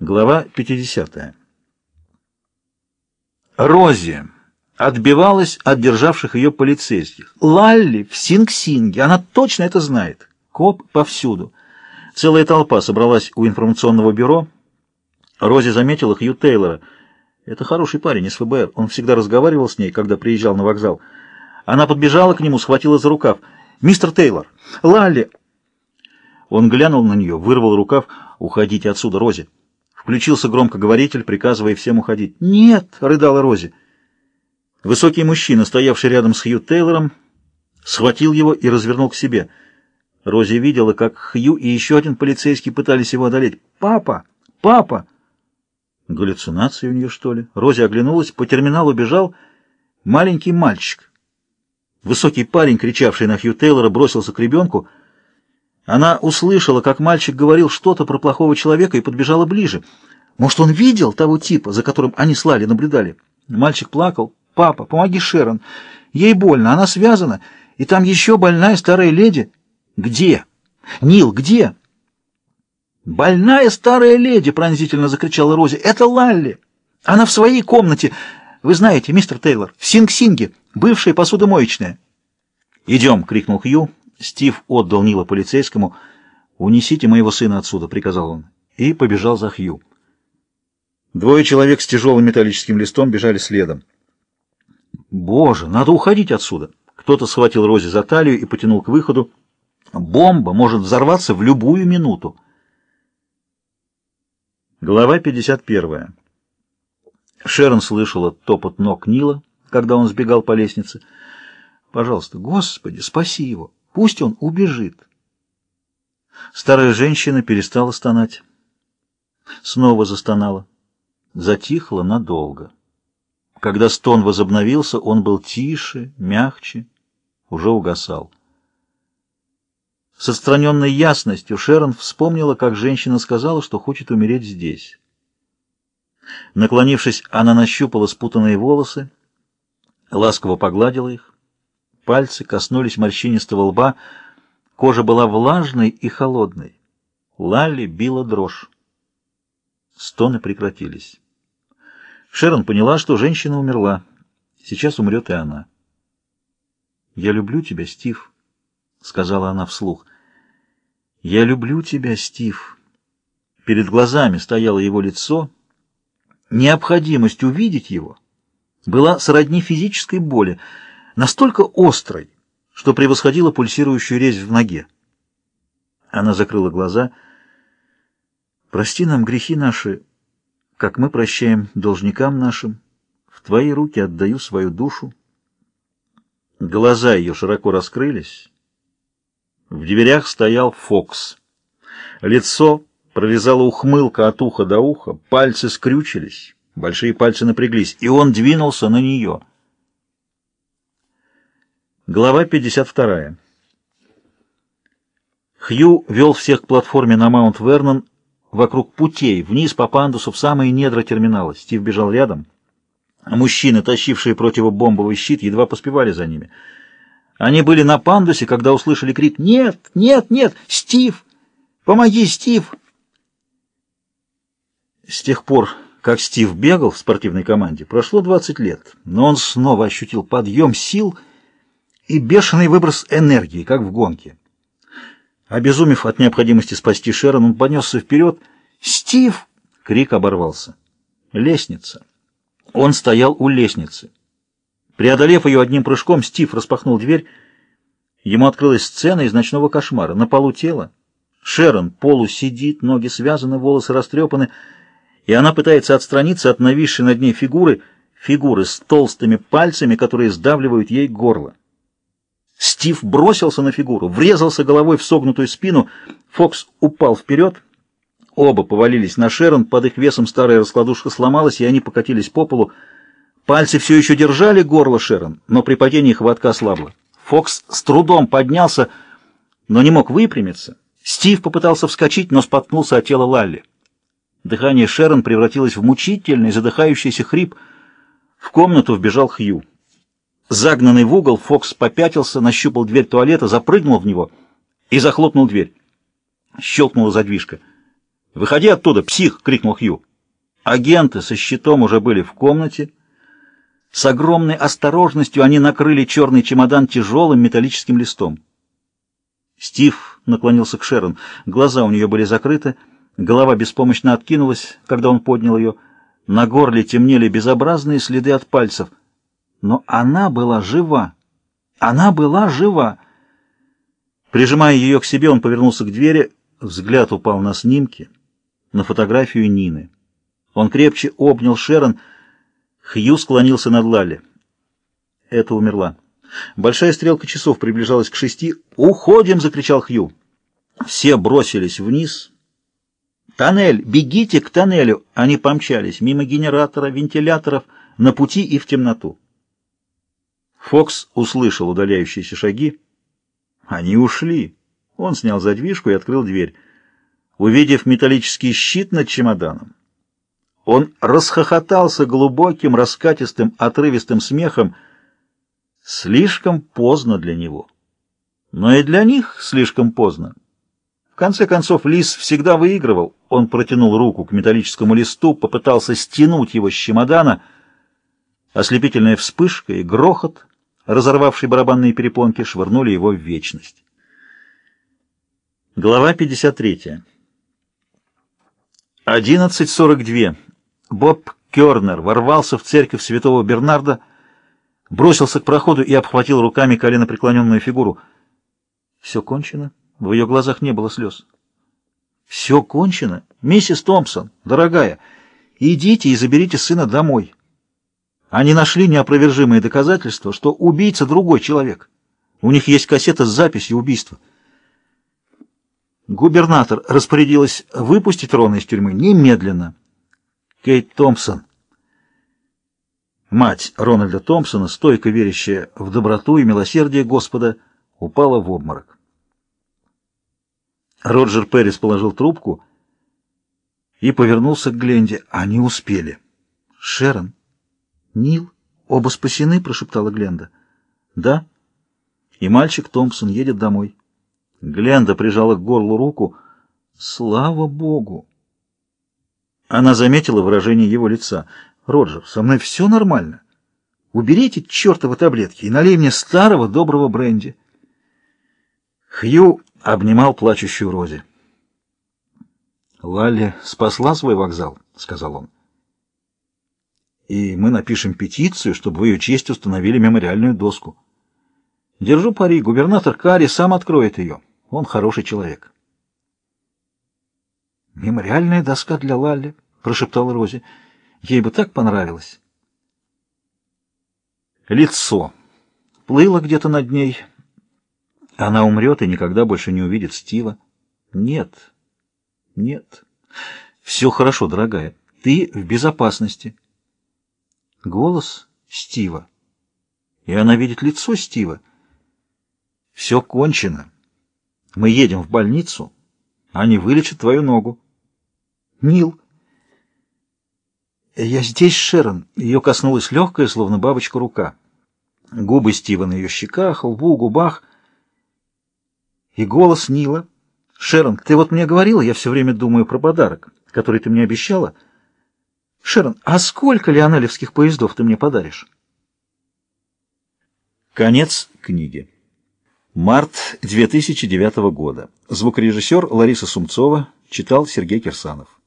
Глава 50. Рози отбивалась от державших ее полицейских. Лалли в Синг-Синге, она точно это знает. Коп повсюду. Целая толпа собралась у информационного бюро. Рози заметила Хью Тейлора. Это хороший парень из ФБР. Он всегда разговаривал с ней, когда приезжал на вокзал. Она подбежала к нему, схватила за рукав. «Мистер Тейлор! Лалли!» Он глянул на нее, вырвал рукав. «Уходите отсюда, Рози!» Включился громкоговоритель, приказывая всем уходить. «Нет!» — рыдала Рози. Высокий мужчина, стоявший рядом с Хью Тейлором, схватил его и развернул к себе. Рози видела, как Хью и еще один полицейский пытались его одолеть. «Папа! Папа!» Галлюцинации у нее, что ли? Рози оглянулась, по терминалу бежал маленький мальчик. Высокий парень, кричавший на Хью Тейлора, бросился к ребенку — она услышала, как мальчик говорил что-то про плохого человека и подбежала ближе. Может, он видел того типа, за которым они слали, наблюдали? Мальчик плакал. «Папа, помоги Шерон. Ей больно, она связана, и там еще больная старая леди». «Где? Нил, где?» «Больная старая леди!» — пронзительно закричала Рози. «Это Лалли! Она в своей комнате. Вы знаете, мистер Тейлор, в Синг-Синге, бывшая посудомоечная». «Идем!» — крикнул Хью. Стив отдал Нила полицейскому. «Унесите моего сына отсюда», — приказал он, и побежал за Хью. Двое человек с тяжелым металлическим листом бежали следом. «Боже, надо уходить отсюда!» Кто-то схватил Рози за талию и потянул к выходу. «Бомба может взорваться в любую минуту!» Глава 51. Шерон слышала топот ног Нила, когда он сбегал по лестнице. «Пожалуйста, Господи, спаси его!» Пусть он убежит. Старая женщина перестала стонать. Снова застонала. Затихла надолго. Когда стон возобновился, он был тише, мягче, уже угасал. С отстраненной ясностью Шерон вспомнила, как женщина сказала, что хочет умереть здесь. Наклонившись, она нащупала спутанные волосы, ласково погладила их. Пальцы коснулись морщинистого лба. Кожа была влажной и холодной. Лалли била дрожь. Стоны прекратились. Шерон поняла, что женщина умерла. Сейчас умрет и она. «Я люблю тебя, Стив», — сказала она вслух. «Я люблю тебя, Стив». Перед глазами стояло его лицо. Необходимость увидеть его была сродни физической боли — настолько острой, что превосходила пульсирующую резь в ноге. Она закрыла глаза. «Прости нам грехи наши, как мы прощаем должникам нашим. В твои руки отдаю свою душу». Глаза ее широко раскрылись. В дверях стоял Фокс. Лицо прорезала ухмылка от уха до уха, пальцы скрючились, большие пальцы напряглись, и он двинулся на нее — Глава 52. Хью вел всех к платформе на Маунт-Вернон вокруг путей, вниз по пандусу в самые недра терминала. Стив бежал рядом. Мужчины, тащившие противобомбовый щит, едва поспевали за ними. Они были на пандусе, когда услышали крик «Нет! Нет! Нет! Стив! Помоги, Стив!» С тех пор, как Стив бегал в спортивной команде, прошло 20 лет, но он снова ощутил подъем сил и и бешеный выброс энергии, как в гонке. Обезумев от необходимости спасти Шерон, он понесся вперед. «Стив!» — крик оборвался. «Лестница!» Он стоял у лестницы. Преодолев ее одним прыжком, Стив распахнул дверь. Ему открылась сцена из ночного кошмара. На полу тело. Шерон полу сидит, ноги связаны, волосы растрепаны, и она пытается отстраниться от нависшей над ней фигуры, фигуры с толстыми пальцами, которые сдавливают ей горло. Стив бросился на фигуру, врезался головой в согнутую спину. Фокс упал вперед. Оба повалились на Шерон, под их весом старая раскладушка сломалась, и они покатились по полу. Пальцы все еще держали горло Шерон, но при падении хватка ослабла. Фокс с трудом поднялся, но не мог выпрямиться. Стив попытался вскочить, но споткнулся от тела Лалли. Дыхание Шерон превратилось в мучительный, задыхающийся хрип. В комнату вбежал Хью. Загнанный в угол, Фокс попятился, нащупал дверь туалета, запрыгнул в него и захлопнул дверь. Щелкнула задвижка. «Выходи оттуда, псих!» — крикнул Хью. Агенты со щитом уже были в комнате. С огромной осторожностью они накрыли черный чемодан тяжелым металлическим листом. Стив наклонился к Шерон. Глаза у нее были закрыты, голова беспомощно откинулась, когда он поднял ее. На горле темнели безобразные следы от пальцев. Но она была жива. Она была жива. Прижимая ее к себе, он повернулся к двери. Взгляд упал на снимки, на фотографию Нины. Он крепче обнял Шерон. Хью склонился над Лалли. Это умерла. Большая стрелка часов приближалась к шести. «Уходим!» — закричал Хью. Все бросились вниз. «Тоннель! Бегите к тоннелю!» Они помчались мимо генератора, вентиляторов, на пути и в темноту. Фокс услышал удаляющиеся шаги. Они ушли. Он снял задвижку и открыл дверь. Увидев металлический щит над чемоданом, он расхохотался глубоким, раскатистым, отрывистым смехом. Слишком поздно для него. Но и для них слишком поздно. В конце концов, Лис всегда выигрывал. Он протянул руку к металлическому листу, попытался стянуть его с чемодана. Ослепительная вспышка и грохот, разорвавший барабанные перепонки, швырнули его в вечность. Глава 53. 11.42. Боб Кернер ворвался в церковь святого Бернарда, бросился к проходу и обхватил руками коленопреклоненную фигуру. Все кончено. В ее глазах не было слез. Все кончено. Миссис Томпсон, дорогая, идите и заберите сына домой. Они нашли неопровержимые доказательства, что убийца другой человек. У них есть кассета с записью убийства. Губернатор распорядилась выпустить Рона из тюрьмы немедленно. Кейт Томпсон. Мать Рональда Томпсона, стойко верящая в доброту и милосердие Господа, упала в обморок. Роджер Перрис положил трубку и повернулся к Гленде. Они успели. «Шерон, Нил, оба спасены?» — прошептала Гленда. «Да». И мальчик Томпсон едет домой. Гленда прижала к горлу руку. «Слава Богу!» Она заметила выражение его лица. «Роджер, со мной все нормально. Уберите чертовы таблетки и налей мне старого доброго бренди». Хью обнимал плачущую Рози. «Лалли спасла свой вокзал», — сказал он. «И мы напишем петицию, чтобы в ее честь установили мемориальную доску. Держу пари, губернатор Карри сам откроет ее. Он хороший человек». «Мемориальная доска для Лалли», — прошептала Рози. «Ей бы так понравилось». Лицо. Плыло где-то над ней. Она умрет и никогда больше не увидит Стива. Нет, нет. Все хорошо, дорогая. Ты в безопасности. Голос Стива. И она видит лицо Стива. Все кончено. Мы едем в больницу. Они вылечат твою ногу. Нил. Я здесь, Шерон. Ее коснулась легкая, словно бабочка, рука. Губы Стива на ее щеках, лбу, губах. И голос Нила. Шерон, ты вот мне говорила, я все время думаю про подарок, который ты мне обещала. Шерон, а сколько лионелевских поездов ты мне подаришь? Конец книги. Март 2009 года. Звукорежиссер Лариса Сумцова читал Сергей Кирсанов.